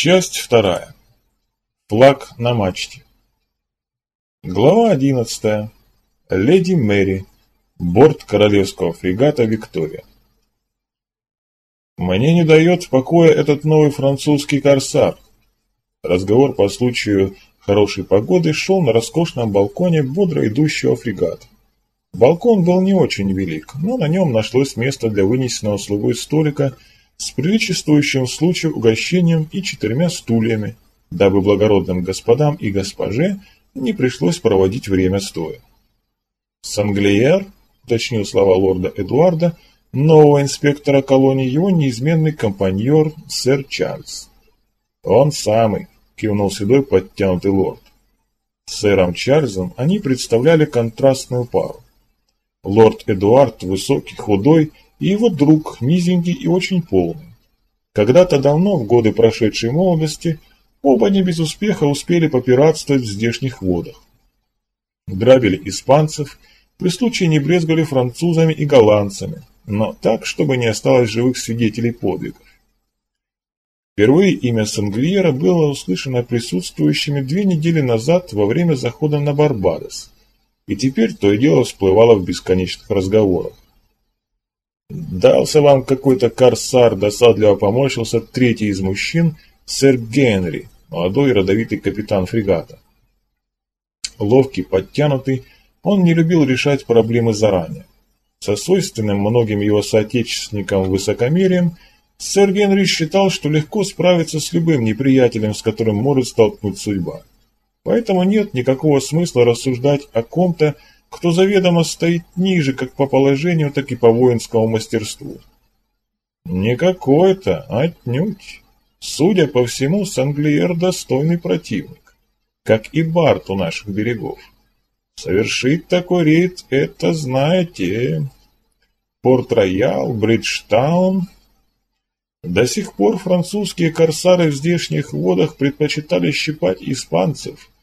Часть вторая. Флаг на мачте. Глава одиннадцатая. Леди Мэри. Борт королевского фрегата «Виктория». Мне не дает покоя этот новый французский корсар. Разговор по случаю хорошей погоды шел на роскошном балконе бодро идущего фрегата. Балкон был не очень велик, но на нем нашлось место для вынесенного слугой столика – с приличествующим случаю угощением и четырьмя стульями, дабы благородным господам и госпоже не пришлось проводить время стоя. «Санглиер», — уточнил слова лорда Эдуарда, нового инспектора колонии, его неизменный компаньор сэр Чарльз. «Он самый», — кивнул седой подтянутый лорд. С сэром Чарльзом они представляли контрастную пару. Лорд Эдуард, высокий, худой, и его друг, низенький и очень полный. Когда-то давно, в годы прошедшей молодости, оба не без успеха успели попиратствовать в здешних водах. Грабили испанцев, при случае не брезгали французами и голландцами, но так, чтобы не осталось живых свидетелей подвигов. Впервые имя Санглиера было услышано присутствующими две недели назад во время захода на Барбадос, и теперь то и дело всплывало в бесконечных разговорах. «Дался вам какой-то корсар», — досадливо поморщился третий из мужчин, сэр Генри, молодой и родовитый капитан фрегата. Ловкий, подтянутый, он не любил решать проблемы заранее. Со свойственным многим его соотечественникам высокомерием, сэр Генри считал, что легко справиться с любым неприятелем, с которым может столкнуть судьба. Поэтому нет никакого смысла рассуждать о ком-то, кто заведомо стоит ниже как по положению, так и по воинскому мастерству. Не какой-то, отнюдь. Судя по всему, Санглиер достойный противник, как и Барт у наших берегов. Совершить такой рейд – это, знаете, Порт-Роял, Бриджтаун. До сих пор французские корсары в здешних водах предпочитали щипать испанцев –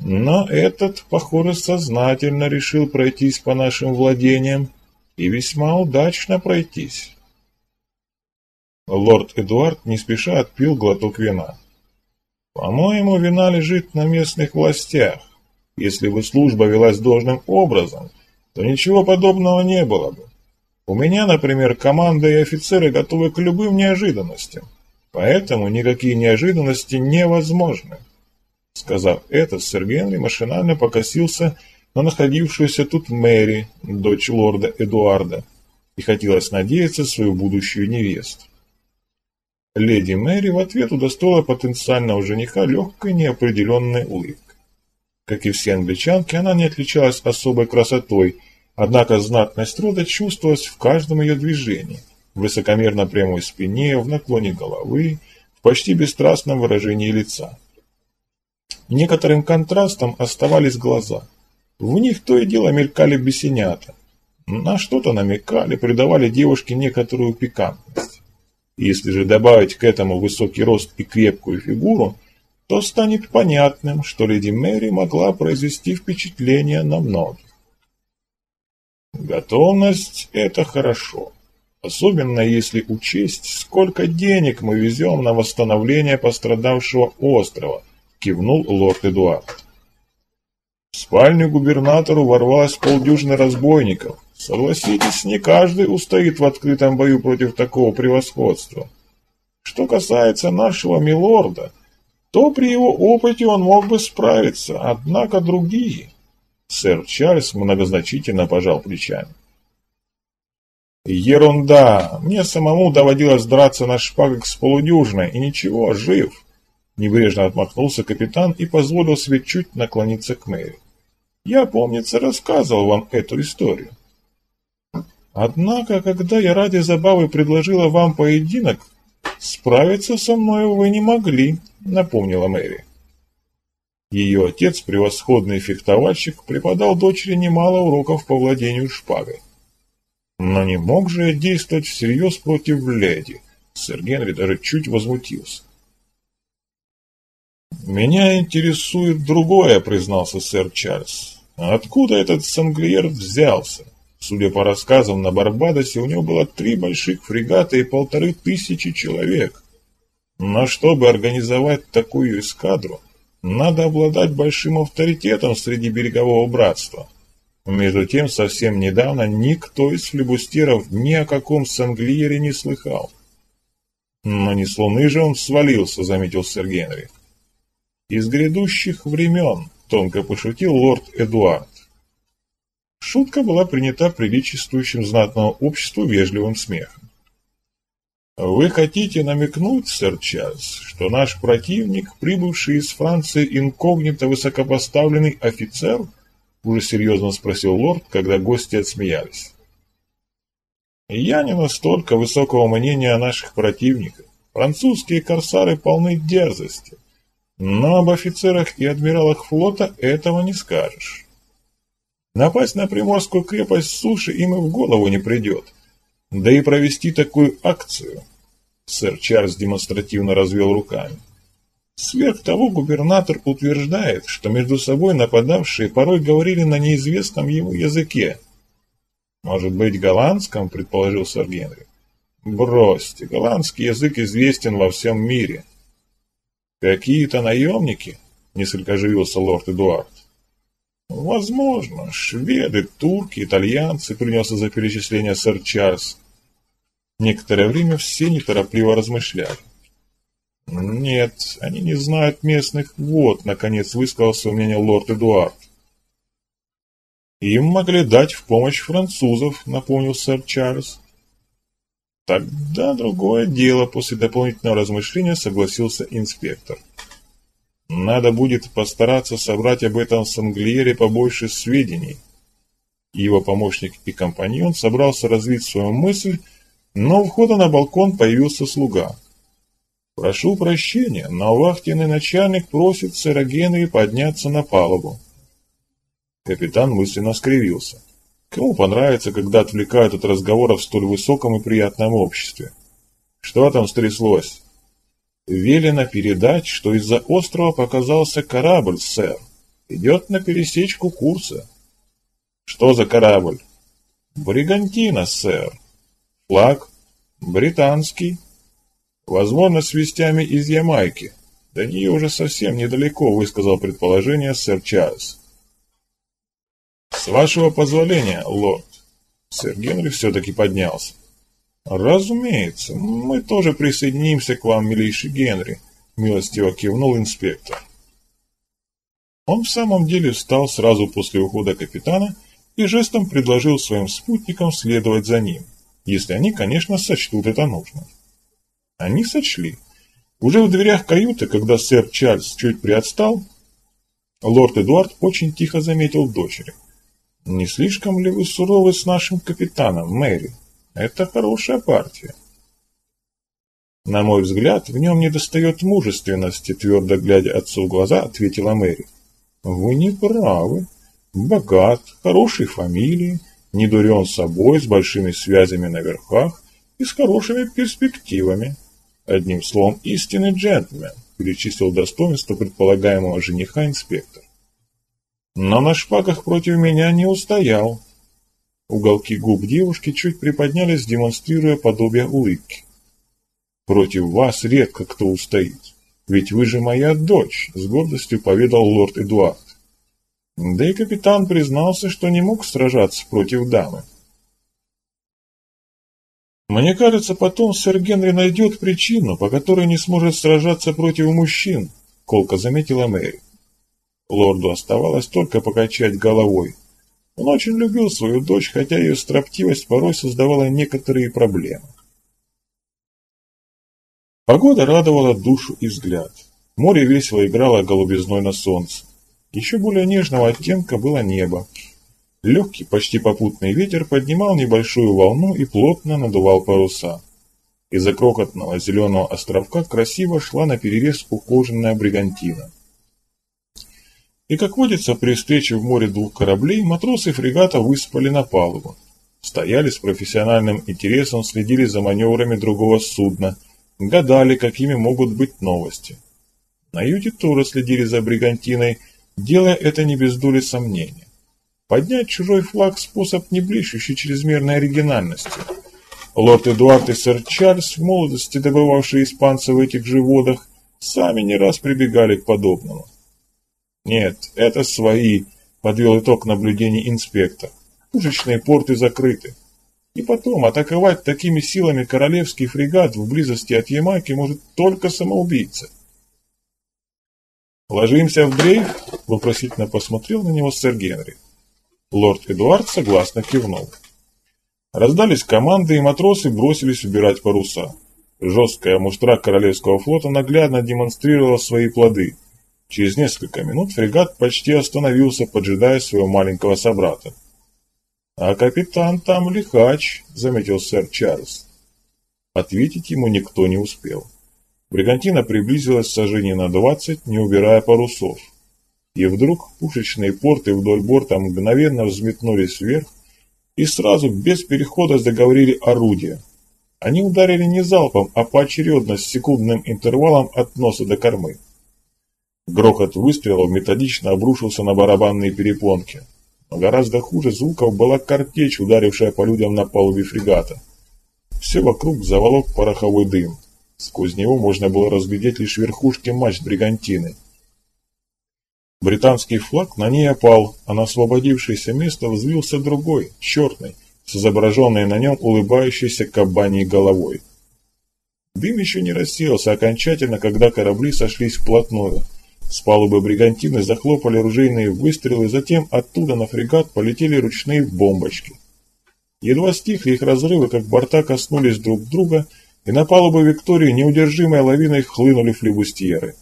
но этот, похоже, сознательно решил пройтись по нашим владениям и весьма удачно пройтись. Лорд Эдуард не спеша отпил глоток вина. По-моему, вина лежит на местных властях. Если бы служба велась должным образом, то ничего подобного не было бы. У меня, например, команда и офицеры готовы к любым неожиданностям, поэтому никакие неожиданности невозможны. Сказав это, сэр Генри машинально покосился на находившуюся тут Мэри, дочь лорда Эдуарда, и хотелось надеяться свою будущую невесту. Леди Мэри в ответ удостоила потенциального жениха легкой неопределенной улыбкой. Как и все англичанки, она не отличалась особой красотой, однако знатность рода чувствовалась в каждом ее движении, в высокомерно прямой спине, в наклоне головы, в почти бесстрастном выражении лица. Некоторым контрастом оставались глаза. В них то и дело мелькали бесенята. На что-то намекали, придавали девушке некоторую пикантность. Если же добавить к этому высокий рост и крепкую фигуру, то станет понятным, что леди Мэри могла произвести впечатление на многих. Готовность – это хорошо. Особенно если учесть, сколько денег мы везем на восстановление пострадавшего острова – кивнул лорд Эдуард. В спальню губернатору ворвалось полдюжины разбойников. Согласитесь, не каждый устоит в открытом бою против такого превосходства. Что касается нашего милорда, то при его опыте он мог бы справиться, однако другие... Сэр Чарльз многозначительно пожал плечами. Ерунда! Мне самому доводилось драться на шпагах с полудюжиной, и ничего, жив. Небрежно отмахнулся капитан и позволил себе чуть наклониться к Мэри. «Я, помнится, рассказывал вам эту историю. Однако, когда я ради забавы предложила вам поединок, справиться со мной вы не могли», — напомнила Мэри. Ее отец, превосходный фехтовальщик, преподал дочери немало уроков по владению шпагой. Но не мог же я действовать всерьез против леди. Сэр Генри даже чуть возмутился. «Меня интересует другое», — признался сэр Чарльз. «Откуда этот санглиер взялся? Судя по рассказам, на Барбадосе у него было три больших фрегата и полторы тысячи человек. Но чтобы организовать такую эскадру, надо обладать большим авторитетом среди берегового братства. Между тем, совсем недавно никто из флебустеров ни о каком Санглиере не слыхал. Но не с луны же он свалился, заметил сэр Генри. Из грядущих времен, тонко пошутил лорд Эдуард. Шутка была принята приличествующим знатного обществу вежливым смехом. «Вы хотите намекнуть, сэр Чарльз, что наш противник, прибывший из Франции инкогнито высокопоставленный офицер?» Уже серьезно спросил лорд, когда гости отсмеялись. «Я не настолько высокого мнения о наших противниках. Французские корсары полны дерзости. Но об офицерах и адмиралах флота этого не скажешь. Напасть на Приморскую крепость с суши им и в голову не придет. Да и провести такую акцию. Сэр Чарльз демонстративно развел руками. Сверх того, губернатор утверждает, что между собой нападавшие порой говорили на неизвестном ему языке. Может быть, голландском, предположил сэр Генри. Бросьте, голландский язык известен во всем мире. Какие-то наемники, несколько оживился лорд Эдуард. Возможно, шведы, турки, итальянцы, принялся за перечисление сэр Чарльз. Некоторое время все неторопливо размышляли. «Нет, они не знают местных вод», — наконец высказался меня лорд Эдуард. «Им могли дать в помощь французов», — напомнил сэр Чарльз. «Тогда другое дело», — после дополнительного размышления согласился инспектор. «Надо будет постараться собрать об этом Санглиере побольше сведений». Его помощник и компаньон собрался развить свою мысль, но у входа на балкон появился слуга. «Прошу прощения, но вахтенный начальник просит сэра Генри подняться на палубу». Капитан мысленно скривился. Кому понравится, когда отвлекают от разговора в столь высоком и приятном обществе? Что там стряслось? Велено передать, что из-за острова показался корабль, сэр. Идет на пересечку курса. Что за корабль? Бригантина, сэр. Флаг? Британский. Возможно, с вестями из Ямайки. До нее уже совсем недалеко, высказал предположение сэр Чарльз. С вашего позволения, лорд. Сэр Генри все-таки поднялся. Разумеется, мы тоже присоединимся к вам, милейший Генри, милостиво кивнул инспектор. Он в самом деле встал сразу после ухода капитана и жестом предложил своим спутникам следовать за ним, если они, конечно, сочтут это нужным. Они сочли. Уже в дверях каюты, когда сэр Чарльз чуть приотстал, лорд Эдуард очень тихо заметил дочери. «Не слишком ли вы суровы с нашим капитаном, Мэри? Это хорошая партия». «На мой взгляд, в нем недостает мужественности», твердо глядя отцу в глаза, ответила Мэри. «Вы не правы. Богат, хорошей фамилии, не дурен собой, с большими связями на верхах и с хорошими перспективами. Одним словом, истинный джентльмен, перечислил достоинство предполагаемого жениха инспектор. Но на шпагах против меня не устоял. Уголки губ девушки чуть приподнялись, демонстрируя подобие улыбки. Против вас редко кто устоит. Ведь вы же моя дочь, с гордостью поведал лорд Эдуард. Да и капитан признался, что не мог сражаться против дамы. Мне кажется, потом сэр Генри найдет причину, по которой не сможет сражаться против мужчин, колко заметила Мэри. Лорду оставалось только покачать головой. Он очень любил свою дочь, хотя ее строптивость порой создавала некоторые проблемы. Погода радовала душу и взгляд. Море весело играло голубизной на солнце. Еще более нежного оттенка было небо, Легкий, почти попутный ветер поднимал небольшую волну и плотно надувал паруса. Из-за крохотного зеленого островка красиво шла на перерез ухоженная бригантина. И, как водится, при встрече в море двух кораблей, матросы фрегата выспали на палубу. Стояли с профессиональным интересом, следили за маневрами другого судна, гадали, какими могут быть новости. На юте тоже следили за бригантиной, делая это не без доли сомнения. Поднять чужой флаг – способ, не блещущий чрезмерной оригинальностью. Лорд Эдуард и сэр Чарльз, в молодости добывавшие испанцев в этих же водах, сами не раз прибегали к подобному. Нет, это свои, подвел итог наблюдений инспектор. Пушечные порты закрыты. И потом, атаковать такими силами королевский фрегат в близости от Ямайки может только самоубийца. «Ложимся в дрейф?» – вопросительно посмотрел на него сэр Генри. Лорд Эдуард согласно кивнул. Раздались команды, и матросы бросились убирать паруса. Жесткая муштра Королевского флота наглядно демонстрировала свои плоды. Через несколько минут фрегат почти остановился, поджидая своего маленького собрата. «А капитан там лихач», — заметил сэр Чарльз. Ответить ему никто не успел. Бригантина приблизилась сожжение на двадцать, не убирая парусов. И вдруг пушечные порты вдоль борта мгновенно взметнулись вверх, и сразу, без перехода, заговорили орудия. Они ударили не залпом, а поочередно с секундным интервалом от носа до кормы. Грохот выстрелов методично обрушился на барабанные перепонки. Но гораздо хуже звуков была картечь, ударившая по людям на палубе фрегата. Все вокруг заволок пороховой дым. Сквозь него можно было разглядеть лишь верхушки мачт бригантины. Британский флаг на ней опал, а на освободившееся место взвился другой, черный, с изображенной на нем улыбающейся кабаней головой. Дым еще не рассеялся окончательно, когда корабли сошлись вплотную. С палубы бригантины захлопали ружейные выстрелы, затем оттуда на фрегат полетели ручные бомбочки. Едва стихли их разрывы, как борта коснулись друг друга, и на палубу Виктории неудержимой лавиной хлынули флебустьеры.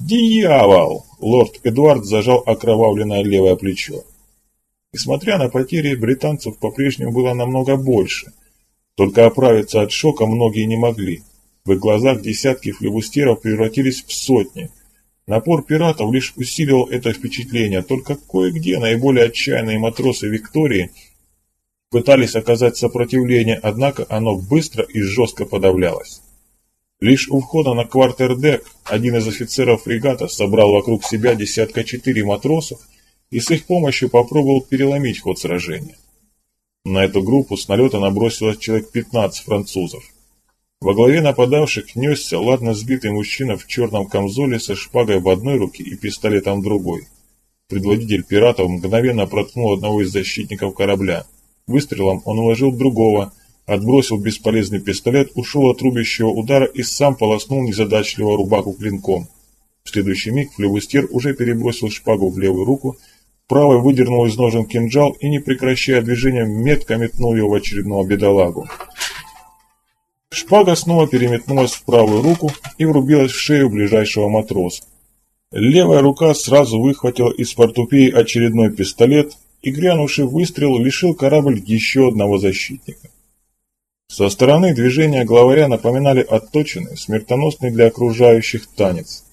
«Дьявол!» — лорд Эдуард зажал окровавленное левое плечо. Несмотря на потери, британцев по-прежнему было намного больше. Только оправиться от шока многие не могли. В их глазах десятки флебустеров превратились в сотни. Напор пиратов лишь усиливал это впечатление, только кое-где наиболее отчаянные матросы Виктории пытались оказать сопротивление, однако оно быстро и жестко подавлялось. Лишь у входа на квартердек один из офицеров фрегата собрал вокруг себя десятка четыре матросов и с их помощью попробовал переломить ход сражения. На эту группу с налета набросилось человек 15 французов. Во главе нападавших несся ладно сбитый мужчина в черном камзоле со шпагой в одной руке и пистолетом в другой. Предводитель пиратов мгновенно проткнул одного из защитников корабля. Выстрелом он уложил другого, Отбросил бесполезный пистолет, ушел от рубящего удара и сам полоснул незадачливого рубаку клинком. В следующий миг флевустер уже перебросил шпагу в левую руку, правой выдернул из ножен кинжал и, не прекращая движения, метко метнул его в очередного бедолагу. Шпага снова переметнулась в правую руку и врубилась в шею ближайшего матроса. Левая рука сразу выхватила из портупеи очередной пистолет и, грянувший выстрел, лишил корабль еще одного защитника. Со стороны движения главаря напоминали отточенный, смертоносный для окружающих танец.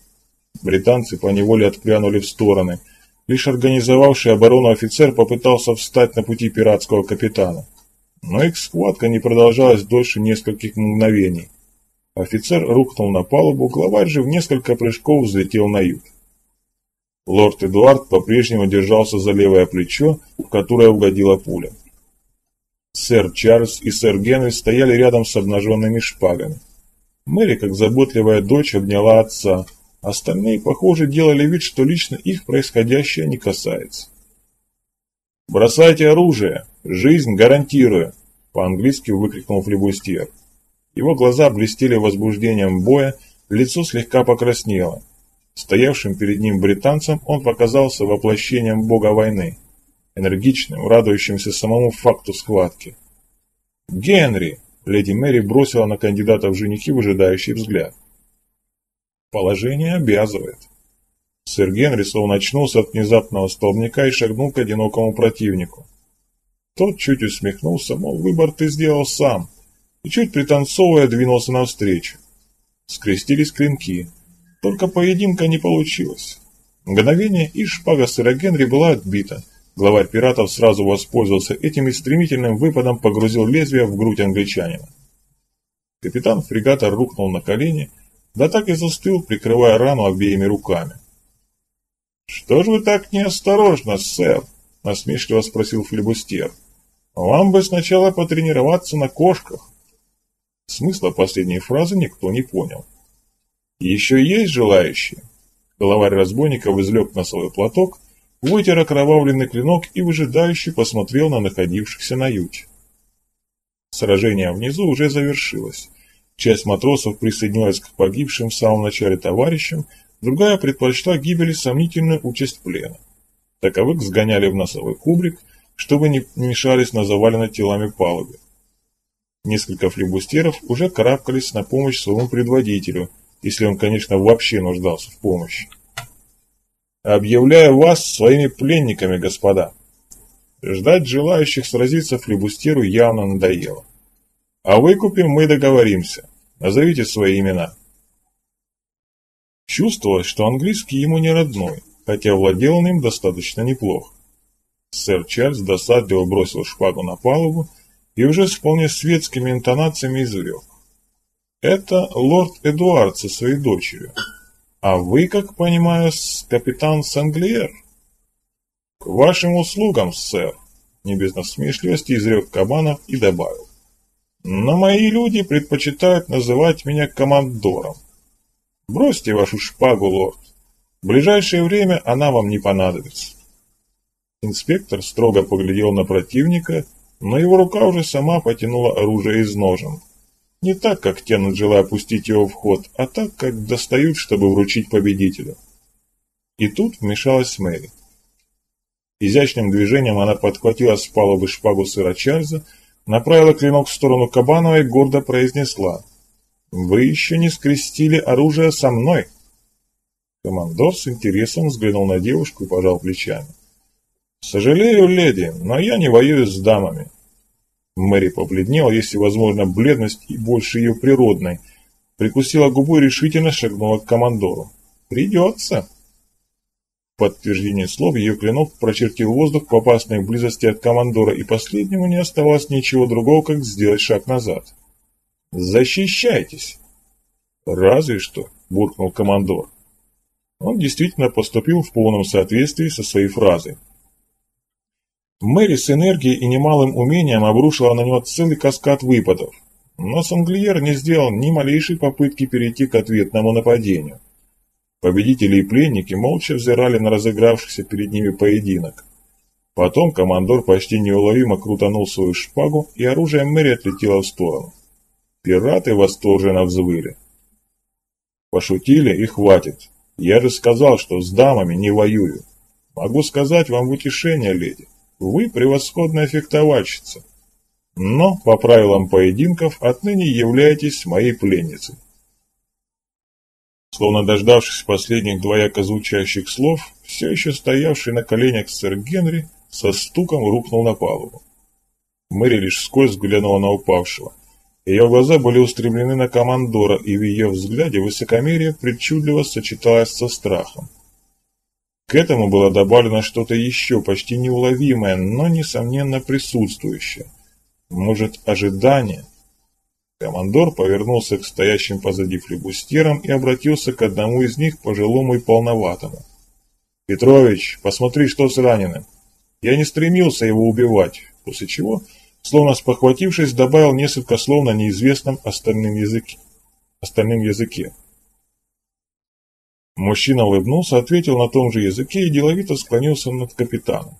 Британцы поневоле отпрянули в стороны. Лишь организовавший оборону офицер попытался встать на пути пиратского капитана. Но их схватка не продолжалась дольше нескольких мгновений. Офицер рухнул на палубу, главарь же в несколько прыжков взлетел на юг. Лорд Эдуард по-прежнему держался за левое плечо, в которое угодила пуля. Сэр Чарльз и сэр Генри стояли рядом с обнаженными шпагами. Мэри, как заботливая дочь, обняла отца. Остальные, похоже, делали вид, что лично их происходящее не касается. «Бросайте оружие! Жизнь гарантирую!» По-английски выкрикнул флебустьер. Его глаза блестели возбуждением боя, лицо слегка покраснело. Стоявшим перед ним британцем он показался воплощением бога войны энергичным, радующимся самому факту схватки. «Генри!» — леди Мэри бросила на кандидата в женихи выжидающий взгляд. «Положение обязывает». Сэр Генри словно очнулся от внезапного столбняка и шагнул к одинокому противнику. Тот чуть усмехнулся, мол, выбор ты сделал сам, и чуть пританцовывая двинулся навстречу. Скрестились клинки. Только поединка не получилось. Мгновение, и шпага сэра Генри была отбита — Главарь пиратов сразу воспользовался этим и стремительным выпадом погрузил лезвие в грудь англичанина. Капитан фрегата рухнул на колени, да так и застыл, прикрывая рану обеими руками. «Что ж вы так неосторожно, сэр?» – насмешливо спросил флебустьер. «Вам бы сначала потренироваться на кошках, Смысла последней фразы никто не понял. «Еще есть желающие?» Головарь разбойников излег носовой платок, вытер окровавленный клинок и выжидающе посмотрел на находившихся на юте. Сражение внизу уже завершилось. Часть матросов присоединилась к погибшим в самом начале товарищам, другая предпочла гибели сомнительную участь плена. Таковых сгоняли в носовой кубрик, чтобы не мешались на заваленной телами палубе. Несколько флебустеров уже карабкались на помощь своему предводителю, если он, конечно, вообще нуждался в помощи. «Объявляю вас своими пленниками, господа!» Ждать желающих сразиться флебустеру явно надоело. «О выкупе мы договоримся. Назовите свои имена». Чувствовалось, что английский ему не родной, хотя владел он им достаточно неплохо. Сэр Чарльз досадливо бросил шпагу на палубу и уже с вполне светскими интонациями изрек. Это лорд Эдуард со своей дочерью. А вы, как понимаю, капитан Санглиер? К вашим услугам, сэр, не без насмешливости изрек Кабанов и добавил. Но мои люди предпочитают называть меня командором. Бросьте вашу шпагу, лорд. В ближайшее время она вам не понадобится. Инспектор строго поглядел на противника, но его рука уже сама потянула оружие из ножен. Не так, как тянут, желая опустить его в ход, а так, как достают, чтобы вручить победителю. И тут вмешалась Мэри. Изящным движением она подхватила с палубы шпагу сыра Чарльза, направила клинок в сторону Кабанова и гордо произнесла «Вы еще не скрестили оружие со мной!» Командор с интересом взглянул на девушку и пожал плечами. «Сожалею, леди, но я не воюю с дамами. Мэри побледнела, если возможно, бледность и больше ее природной. Прикусила губу и решительно шагнула к командору. «Придется!» В подтверждение слов ее клинок прочертил воздух в опасной близости от командора, и последнему не оставалось ничего другого, как сделать шаг назад. «Защищайтесь!» «Разве что!» – буркнул командор. Он действительно поступил в полном соответствии со своей фразой. Мэри с энергией и немалым умением обрушила на него целый каскад выпадов, но Санглиер не сделал ни малейшей попытки перейти к ответному нападению. Победители и пленники молча взирали на разыгравшийся перед ними поединок. Потом командор почти неуловимо крутанул свою шпагу, и оружие Мэри отлетело в сторону. Пираты восторженно взвыли. Пошутили и хватит. Я же сказал, что с дамами не воюю. Могу сказать вам в утешение, леди. Вы превосходная фехтовальщица, но по правилам поединков отныне являетесь моей пленницей. Словно дождавшись последних двояко звучащих слов, все еще стоявший на коленях сэр Генри со стуком рухнул на палубу. Мэри лишь вскользь взглянула на упавшего. Ее глаза были устремлены на командора, и в ее взгляде высокомерие причудливо сочеталось со страхом. К этому было добавлено что-то еще, почти неуловимое, но, несомненно, присутствующее. Может, ожидание? Командор повернулся к стоящим позади флебустерам и обратился к одному из них, пожилому и полноватому. «Петрович, посмотри, что с раненым. Я не стремился его убивать», после чего, словно спохватившись, добавил несколько слов на неизвестном остальном языке. Остальном языке. Мужчина улыбнулся, ответил на том же языке и деловито склонился над капитаном.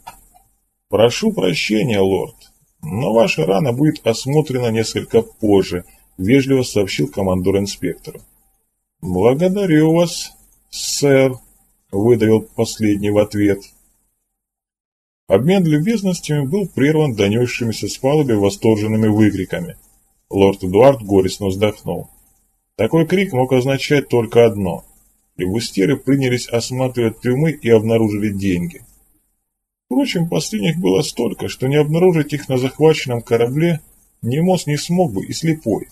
«Прошу прощения, лорд, но ваша рана будет осмотрена несколько позже», вежливо сообщил командор инспектору. «Благодарю вас, сэр», — выдавил последний в ответ. Обмен любезностями был прерван донесшимися с палуби восторженными выкриками. Лорд Эдуард горестно вздохнул. Такой крик мог означать только одно — Флебустеры принялись осматривать трюмы и обнаружили деньги. Впрочем, последних было столько, что не обнаружить их на захваченном корабле ни Мос не смог бы и слепой.